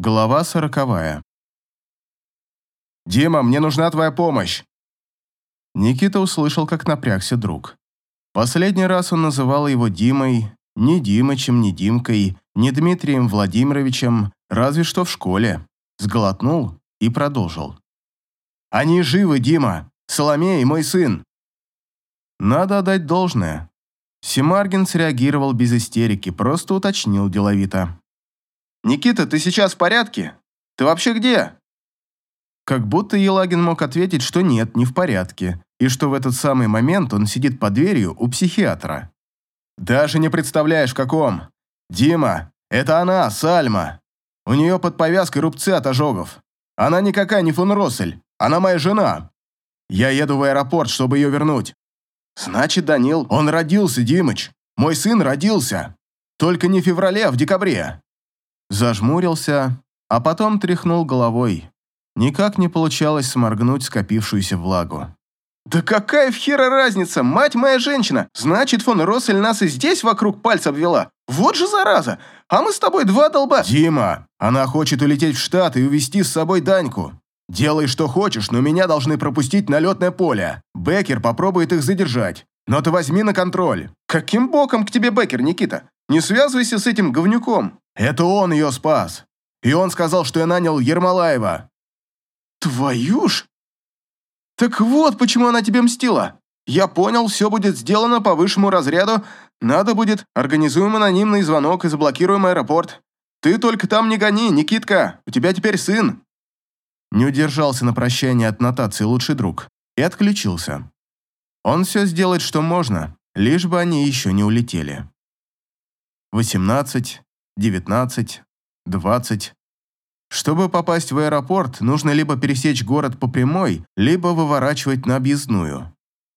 Глава сороковая. «Дима, мне нужна твоя помощь!» Никита услышал, как напрягся друг. Последний раз он называл его Димой, не Димычем, не Димкой, не Дмитрием Владимировичем, разве что в школе. Сглотнул и продолжил. «Они живы, Дима! Соломея и мой сын!» Надо отдать должное. Семаргин среагировал без истерики, просто уточнил деловито. «Никита, ты сейчас в порядке? Ты вообще где?» Как будто Елагин мог ответить, что нет, не в порядке, и что в этот самый момент он сидит под дверью у психиатра. «Даже не представляешь, в каком. Дима, это она, Сальма. У нее под повязкой рубцы от ожогов. Она никакая не фон Россель, она моя жена. Я еду в аэропорт, чтобы ее вернуть». «Значит, Данил, он родился, Димыч. Мой сын родился. Только не в феврале, а в декабре. Зажмурился, а потом тряхнул головой. Никак не получалось сморгнуть скопившуюся влагу. «Да какая в хера разница, мать моя женщина! Значит, фон Россель нас и здесь вокруг пальца обвела. Вот же зараза! А мы с тобой два долба...» «Дима, она хочет улететь в Штат и увезти с собой Даньку. Делай, что хочешь, но меня должны пропустить на летное поле. Беккер попробует их задержать. Но ты возьми на контроль». «Каким боком к тебе Беккер, Никита? Не связывайся с этим говнюком». Это он ее спас. И он сказал, что я нанял Ермолаева. Твою ж! Так вот, почему она тебе мстила. Я понял, все будет сделано по высшему разряду. Надо будет, организуем анонимный звонок и заблокируем аэропорт. Ты только там не гони, Никитка, у тебя теперь сын. Не удержался на прощание от нотации лучший друг и отключился. Он все сделает, что можно, лишь бы они еще не улетели. 18, 19, 20. Чтобы попасть в аэропорт, нужно либо пересечь город по прямой, либо выворачивать на объездную.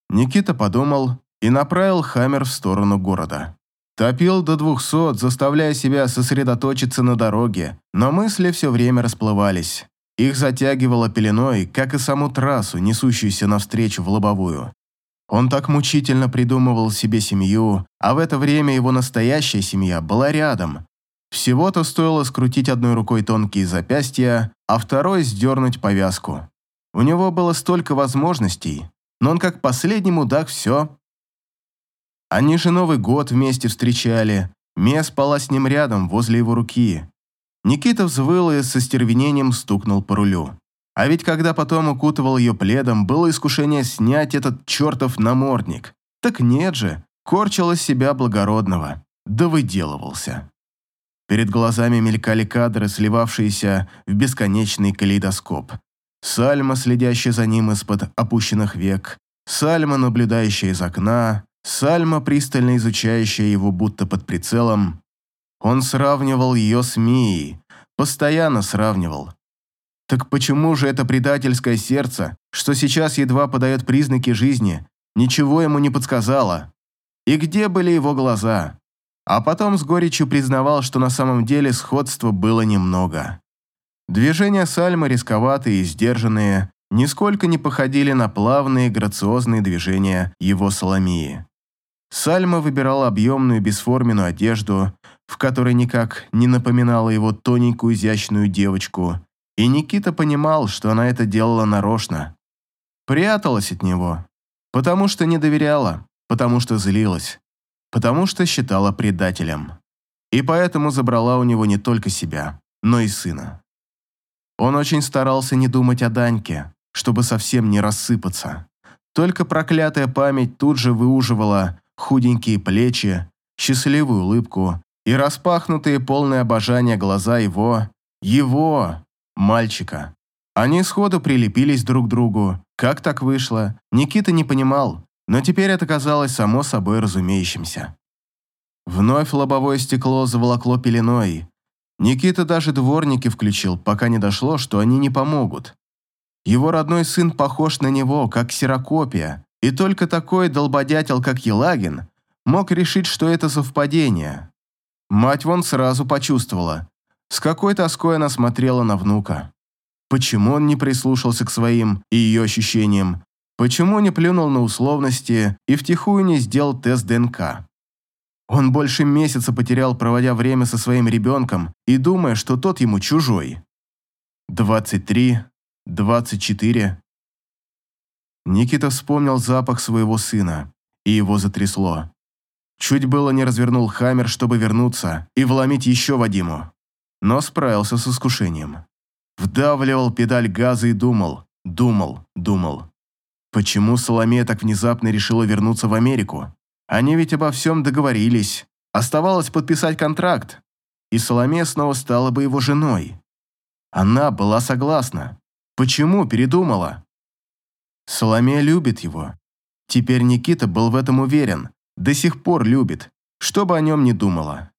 Никита подумал и направил Хаммер в сторону города. Топил до 200, заставляя себя сосредоточиться на дороге, но мысли все время расплывались. Их затягивало пеленой, как и саму трассу, несущуюся навстречу в лобовую. Он так мучительно придумывал себе семью, а в это время его настоящая семья была рядом, всего-то стоило скрутить одной рукой тонкие запястья, а второй сдернуть повязку. У него было столько возможностей, но он как последний мудак все. Они же Новый год вместе встречали, Мия спала с ним рядом, возле его руки. Никита взвыл и со стервенением стукнул по рулю. А ведь когда потом укутывал ее пледом, было искушение снять этот чертов намордник. Так нет же, корчил себя благородного. Да выделывался. Перед глазами мелькали кадры, сливавшиеся в бесконечный калейдоскоп. Сальма, следящая за ним из-под опущенных век, Сальма, наблюдающая из окна, Сальма, пристально изучающая его будто под прицелом. Он сравнивал ее с Мией, постоянно сравнивал. Так почему же это предательское сердце, что сейчас едва подает признаки жизни, ничего ему не подсказало? И где были его глаза? А потом с горечью признавал, что на самом деле сходства было немного. Движения Сальмы рисковатые и сдержанные, нисколько не походили на плавные, грациозные движения его Соломии. Сальма выбирала объемную бесформенную одежду, в которой никак не напоминала его тоненькую изящную девочку, и Никита понимал, что она это делала нарочно. Пряталась от него, потому что не доверяла, потому что злилась потому что считала предателем. И поэтому забрала у него не только себя, но и сына. Он очень старался не думать о Даньке, чтобы совсем не рассыпаться. Только проклятая память тут же выуживала худенькие плечи, счастливую улыбку и распахнутые полное обожание глаза его, его, мальчика. Они сходу прилепились друг к другу. Как так вышло, Никита не понимал, но теперь это казалось само собой разумеющимся. Вновь лобовое стекло заволокло пеленой. Никита даже дворники включил, пока не дошло, что они не помогут. Его родной сын похож на него, как ксерокопия, и только такой долбодятел, как Елагин, мог решить, что это совпадение. Мать вон сразу почувствовала. С какой тоской она смотрела на внука. Почему он не прислушался к своим и ее ощущениям, Почему не плюнул на условности и втихую не сделал тест ДНК? Он больше месяца потерял, проводя время со своим ребенком и думая, что тот ему чужой. 23, 24. Никита вспомнил запах своего сына, и его затрясло. Чуть было не развернул Хаммер, чтобы вернуться и вломить еще Вадиму, но справился с искушением. Вдавливал педаль газа и думал, думал, думал. Почему Соломея так внезапно решила вернуться в Америку? Они ведь обо всем договорились. Оставалось подписать контракт, и Соломея снова стала бы его женой. Она была согласна. Почему передумала? Соломея любит его. Теперь Никита был в этом уверен. До сих пор любит, что бы о нем ни думала.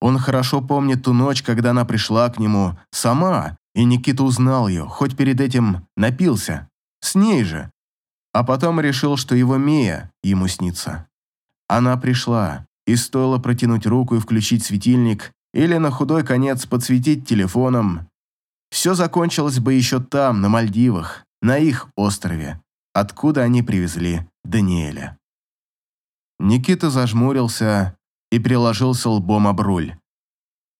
Он хорошо помнит ту ночь, когда она пришла к нему сама, и Никита узнал ее, хоть перед этим напился. С ней же. А потом решил, что его Мия ему снится. Она пришла, и стоило протянуть руку и включить светильник, или на худой конец подсветить телефоном. Все закончилось бы еще там, на Мальдивах, на их острове, откуда они привезли Даниэля. Никита зажмурился и приложился лбом об руль.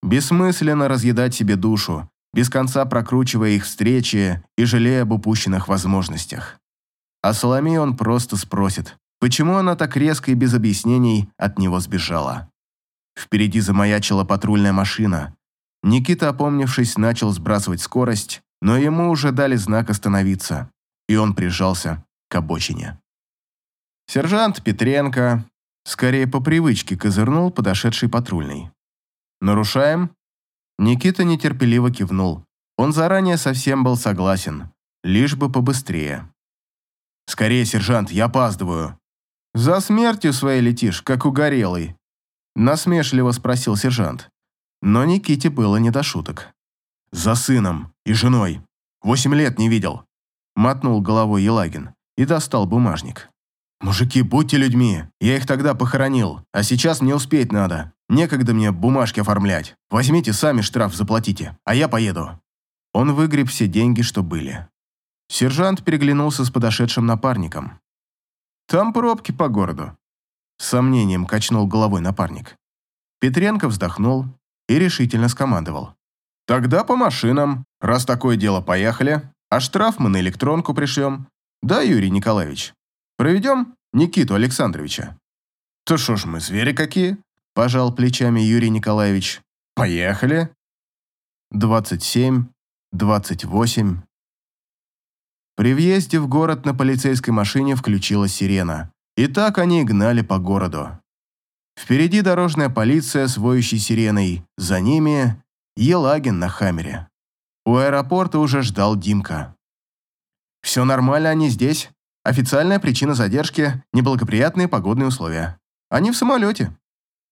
Бессмысленно разъедать себе душу, без конца прокручивая их встречи и жалея об упущенных возможностях. А Соломею он просто спросит, Почему она так резко и без объяснений от него сбежала? Впереди замаячила патрульная машина. Никита, опомнившись, начал сбрасывать скорость, но ему уже дали знак остановиться, и он прижался к обочине. Сержант Петренко, скорее по привычке, козырнул подошедший патрульный. «Нарушаем?» Никита нетерпеливо кивнул. Он заранее совсем был согласен, лишь бы побыстрее. «Скорее, сержант, я опаздываю», «За смертью своей летишь, как угорелый?» Насмешливо спросил сержант. Но Никите было не до шуток. «За сыном и женой. Восемь лет не видел», мотнул головой Елагин и достал бумажник. «Мужики, будьте людьми, я их тогда похоронил, а сейчас мне успеть надо. Некогда мне бумажки оформлять. Возьмите сами штраф, заплатите, а я поеду». Он выгреб все деньги, что были. Сержант переглянулся с подошедшим напарником. Там пробки по городу. С сомнением качнул головой напарник. Петренко вздохнул и решительно скомандовал. Тогда по машинам. Раз такое дело, поехали. А штраф мы на электронку пришлем. Да, Юрий Николаевич? Проведем Никиту Александровича. То что ж мы, звери какие? Пожал плечами Юрий Николаевич. Поехали. Двадцать семь, двадцать восемь. При въезде в город на полицейской машине включилась сирена. И так они гнали по городу. Впереди дорожная полиция с воющей сиреной, за ними Елагин на хаммере. У аэропорта уже ждал Димка. «Все нормально, они здесь. Официальная причина задержки – неблагоприятные погодные условия. Они в самолете.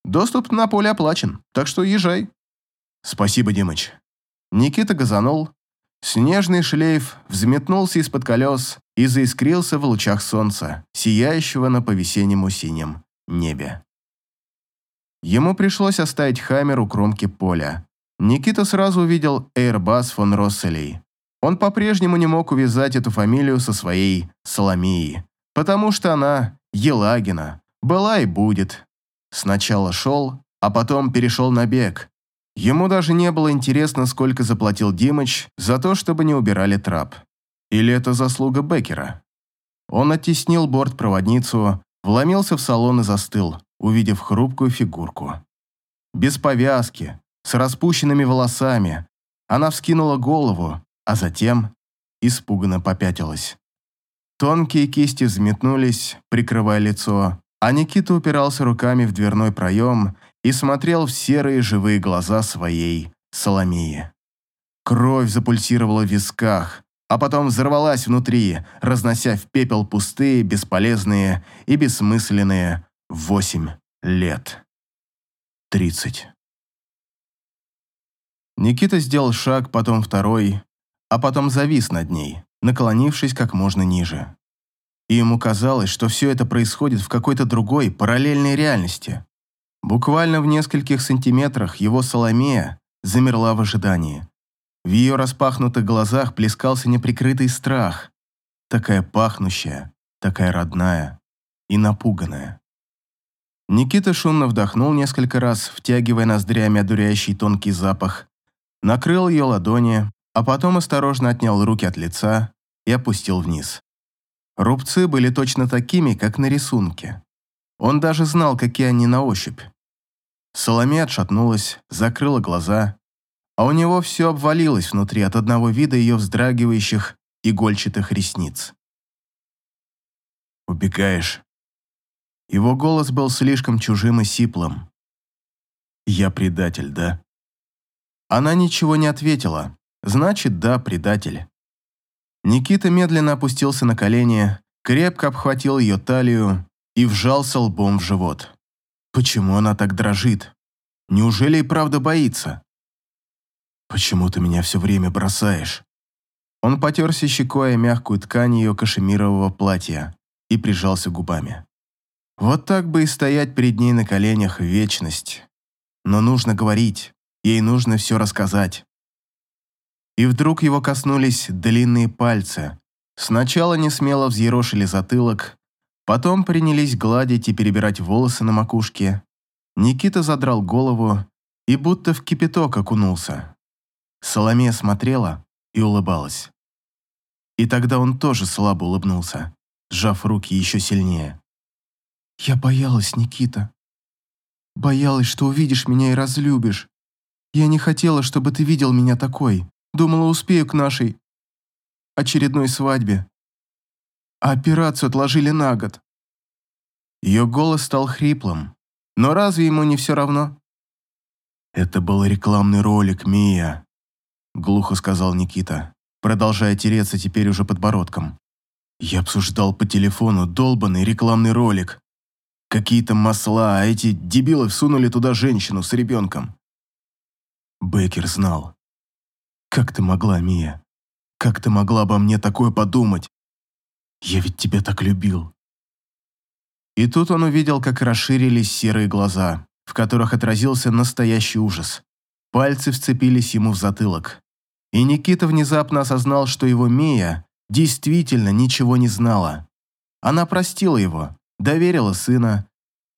Доступ на поле оплачен, так что езжай». «Спасибо, Димыч». Никита газанул, Снежный шлейф взметнулся из-под колес и заискрился в лучах солнца, сияющего на по-весеннему синем небе. Ему пришлось оставить Хаммер у кромки поля. Никита сразу увидел Airbus фон Росселей. Он по-прежнему не мог увязать эту фамилию со своей Соломией, потому что она Елагина, была и будет. Сначала шел, а потом перешел на бег, Ему даже не было интересно, сколько заплатил Димыч за то, чтобы не убирали трап. Или это заслуга Беккера? Он оттеснил бортпроводницу, вломился в салон и застыл, увидев хрупкую фигурку. Без повязки, с распущенными волосами, она вскинула голову, а затем испуганно попятилась. Тонкие кисти взметнулись, прикрывая лицо, а Никита упирался руками в дверной проем и смотрел в серые живые глаза своей Соломии. Кровь запульсировала в висках, а потом взорвалась внутри, разнося в пепел пустые, бесполезные и бессмысленные восемь лет. Тридцать. Никита сделал шаг, потом второй, а потом завис над ней, наклонившись как можно ниже. И ему казалось, что все это происходит в какой-то другой, параллельной реальности. Буквально в нескольких сантиметрах его Соломея замерла в ожидании. В ее распахнутых глазах плескался неприкрытый страх. Такая пахнущая, такая родная и напуганная. Никита шумно вдохнул несколько раз, втягивая ноздрями одуряющий тонкий запах, накрыл ее ладони, а потом осторожно отнял руки от лица и опустил вниз. Рубцы были точно такими, как на рисунке. Он даже знал, какие они на ощупь. Соломея отшатнулась, закрыла глаза, а у него все обвалилось внутри от одного вида ее вздрагивающих игольчатых ресниц. «Убегаешь?» Его голос был слишком чужим и сиплым. «Я предатель, да?» Она ничего не ответила. Значит, да, предатель. Никита медленно опустился на колени, крепко обхватил ее талию и вжался лбом в живот. Почему она так дрожит? Неужели и правда боится? «Почему ты меня все время бросаешь?» Он потерся щекой о мягкую ткань ее кашемирового платья и прижался губами. Вот так бы и стоять перед ней на коленях вечность. Но нужно говорить, ей нужно все рассказать. И вдруг его коснулись длинные пальцы. Сначала не смело взъерошили затылок, потом принялись гладить и перебирать волосы на макушке. Никита задрал голову и будто в кипяток окунулся. Соломея смотрела и улыбалась. И тогда он тоже слабо улыбнулся, сжав руки еще сильнее. «Я боялась, Никита. Боялась, что увидишь меня и разлюбишь. Я не хотела, чтобы ты видел меня такой. Думала, успею к нашей очередной свадьбе. Операцию отложили на год». Ее голос стал хриплым. Но разве ему не все равно? «Это был рекламный ролик, Мия», глухо сказал Никита, продолжая тереться теперь уже подбородком. Я обсуждал по телефону долбанный рекламный ролик. Какие-то масла, а эти дебилы всунули туда женщину с ребенком. Беккер знал. Как ты могла, Мия? Как ты могла обо мне такое подумать? Я ведь тебя так любил. И тут он увидел, как расширились серые глаза, в которых отразился настоящий ужас. Пальцы вцепились ему в затылок. И Никита внезапно осознал, что его Мия действительно ничего не знала. Она простила его, доверила сына,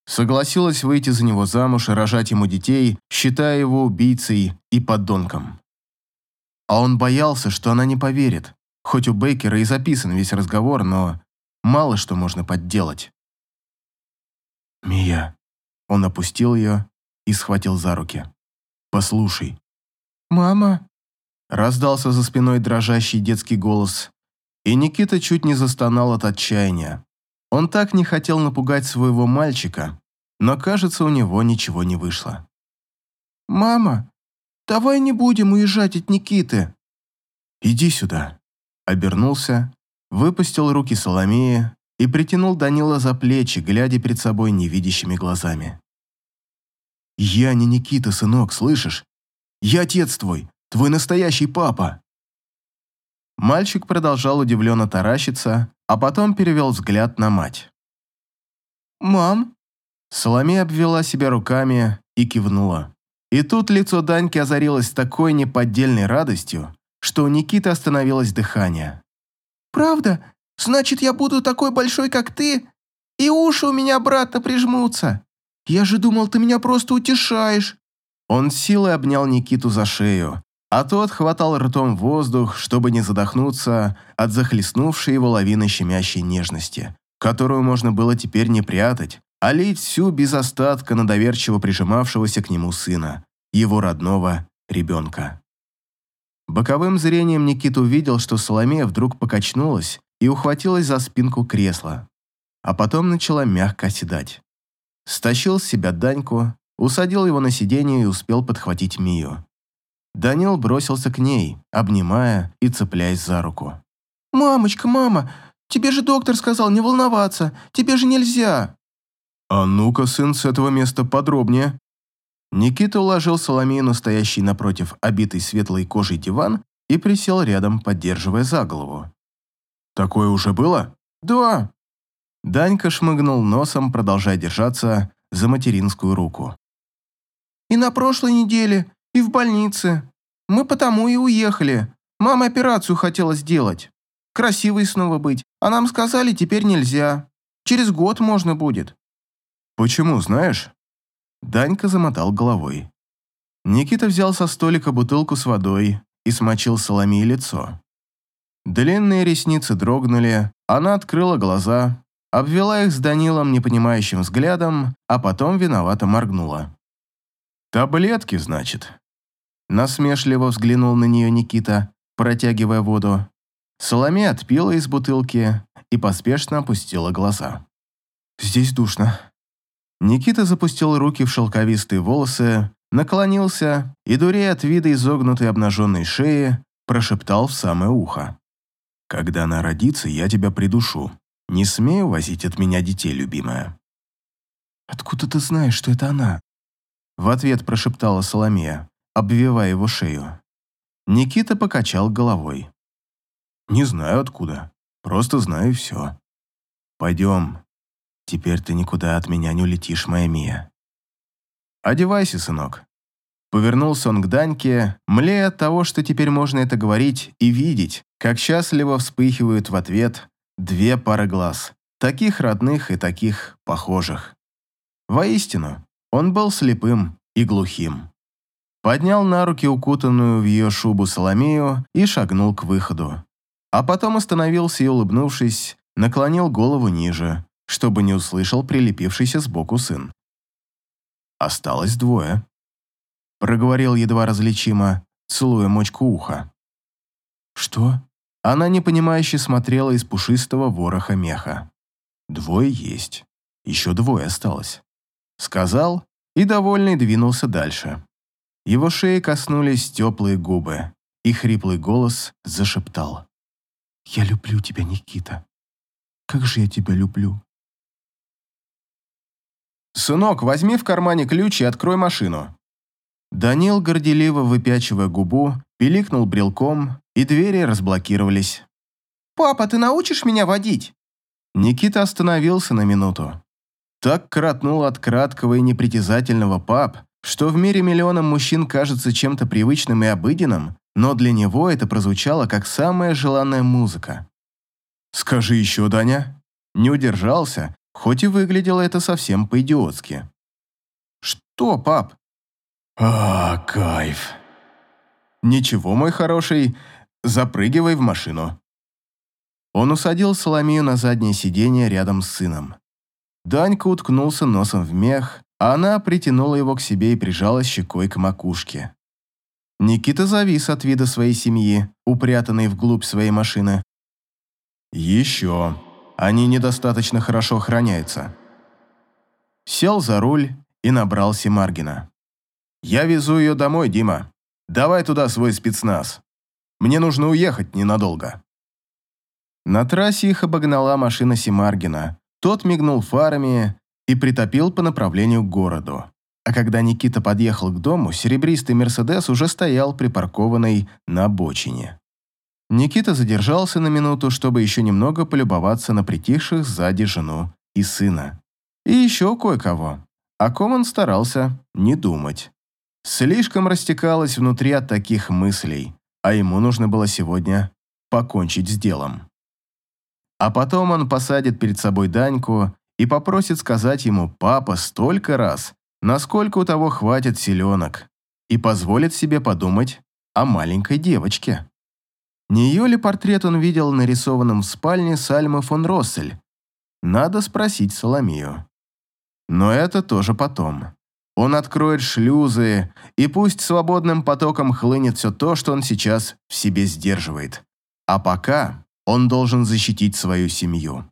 согласилась выйти за него замуж и рожать ему детей, считая его убийцей и подонком. А он боялся, что она не поверит, хоть у Бейкера и записан весь разговор, но мало что можно подделать. «Мия», он опустил ее и схватил за руки. Послушай». «Мама?» Раздался за спиной дрожащий детский голос, и Никита чуть не застонал от отчаяния. Он так не хотел напугать своего мальчика, но, кажется, у него ничего не вышло. «Мама, давай не будем уезжать от Никиты». «Иди сюда». Обернулся, выпустил руки Соломеи и притянул Данила за плечи, глядя перед собой невидящими глазами. «Я не Никита, сынок, слышишь? Я отец твой, твой настоящий папа!» Мальчик продолжал удивленно таращиться, а потом перевел взгляд на мать. «Мам?» Соломея обвела себя руками и кивнула. И тут лицо Даньки озарилось такой неподдельной радостью, что у Никиты остановилось дыхание. «Правда? Значит, я буду такой большой, как ты? И уши у меня обратно прижмутся. Я же думал, ты меня просто утешаешь». Он силой обнял Никиту за шею, а тот хватал ртом воздух, чтобы не задохнуться от захлестнувшей его лавины щемящей нежности, которую можно было теперь не прятать, а лить всю без остатка на доверчиво прижимавшегося к нему сына, его родного ребенка. Боковым зрением Никита увидел, что Соломея вдруг покачнулась и ухватилась за спинку кресла, а потом начала мягко оседать. Стащил с себя Даньку, усадил его на сиденье и успел подхватить Мию. Данил бросился к ней, обнимая и цепляясь за руку. «Мамочка, мама, тебе же доктор сказал не волноваться, тебе же нельзя!» «А ну-ка, сын, с этого места подробнее!» Никита уложил Соломею стоящий напротив обитый светлой кожей диван и присел рядом, поддерживая за голову. «Такое уже было?» «Да, Данька шмыгнул носом, продолжая держаться за материнскую руку. «И на прошлой неделе, и в больнице. Мы потому и уехали. Мама операцию хотела сделать. Красивой снова быть. А нам сказали, теперь нельзя. Через год можно будет». Почему, знаешь? Данька замотал головой. Никита взял со столика бутылку с водой и смочил Соломии лицо. Длинные ресницы дрогнули, она открыла глаза, обвела их с Данилом непонимающим взглядом, а потом виновато моргнула. «Таблетки, значит?» Насмешливо взглянул на нее Никита, протягивая воду. Соломея отпила из бутылки и поспешно опустила глаза. «Здесь душно». Никита запустил руки в шелковистые волосы, наклонился и, дурея от вида изогнутой обнаженной шеи, прошептал в самое ухо. «Когда она родится, я тебя придушу. Не смею возить от меня детей, любимая». «Откуда ты знаешь, что это она?» В ответ прошептала Соломея, обвивая его шею. Никита покачал головой. «Не знаю откуда. Просто знаю все. Пойдем. Теперь ты никуда от меня не улетишь, моя Мия». «Одевайся, сынок». Повернулся он к Даньке, млея от того, что теперь можно это говорить и видеть, как счастливо вспыхивают в ответ две пары глаз, таких родных и таких похожих. Воистину, он был слепым и глухим. Поднял на руки укутанную в ее шубу Соломею и шагнул к выходу. А потом остановился и, улыбнувшись, наклонил голову ниже, чтобы не услышал прилепившийся сбоку сын. «Осталось двое», — проговорил едва различимо, целуя мочку уха. «Что?» Она непонимающе смотрела из пушистого вороха меха. «Двое есть. Еще двое осталось». Сказал и, довольный, двинулся дальше. Его шеи коснулись теплые губы, и хриплый голос зашептал. «Я люблю тебя, Никита. Как же я тебя люблю!» «Сынок, возьми в кармане ключ и открой машину». Данил, горделиво выпячивая губу, пиликнул брелком, и двери разблокировались. «Папа, ты научишь меня водить?» Никита остановился на минуту. Так кратнул от краткого и непритязательного пап, что в мире миллионам мужчин кажется чем-то привычным и обыденным, но для него это прозвучало как самая желанная музыка. «Скажи еще, Даня». Не удержался, хоть и выглядело это совсем по-идиотски. «Что, пап?» «А, кайф». «Ничего, мой хороший, запрыгивай в машину». Он усадил Соломию на заднее сиденье рядом с сыном. Данька уткнулся носом в мех, а она притянула его к себе и прижалась щекой к макушке. Никита завис от вида своей семьи, упрятанной вглубь своей машины. «Еще. Они недостаточно хорошо охраняются». Сел за руль и набрал Семаргина. «Я везу ее домой, Дима. Давай туда свой спецназ. Мне нужно уехать ненадолго». На трассе их обогнала машина Семаргина. Тот мигнул фарами, и притопил по направлению к городу. А когда Никита подъехал к дому, серебристый «Мерседес» уже стоял припаркованный на обочине. Никита задержался на минуту, чтобы еще немного полюбоваться на притихших сзади жену и сына. И еще кое-кого. О ком он старался не думать. Слишком растекалось внутри от таких мыслей, а ему нужно было сегодня покончить с делом. А потом он посадит перед собой Даньку и попросит сказать ему «папа» столько раз, насколько у того хватит селенок, и позволит себе подумать о маленькой девочке. Не ее ли портрет он видел нарисованным в спальне Сальмы фон Россель? Надо спросить Соломию. Но это тоже потом. Он откроет шлюзы, и пусть свободным потоком хлынет все то, что он сейчас в себе сдерживает. А пока он должен защитить свою семью.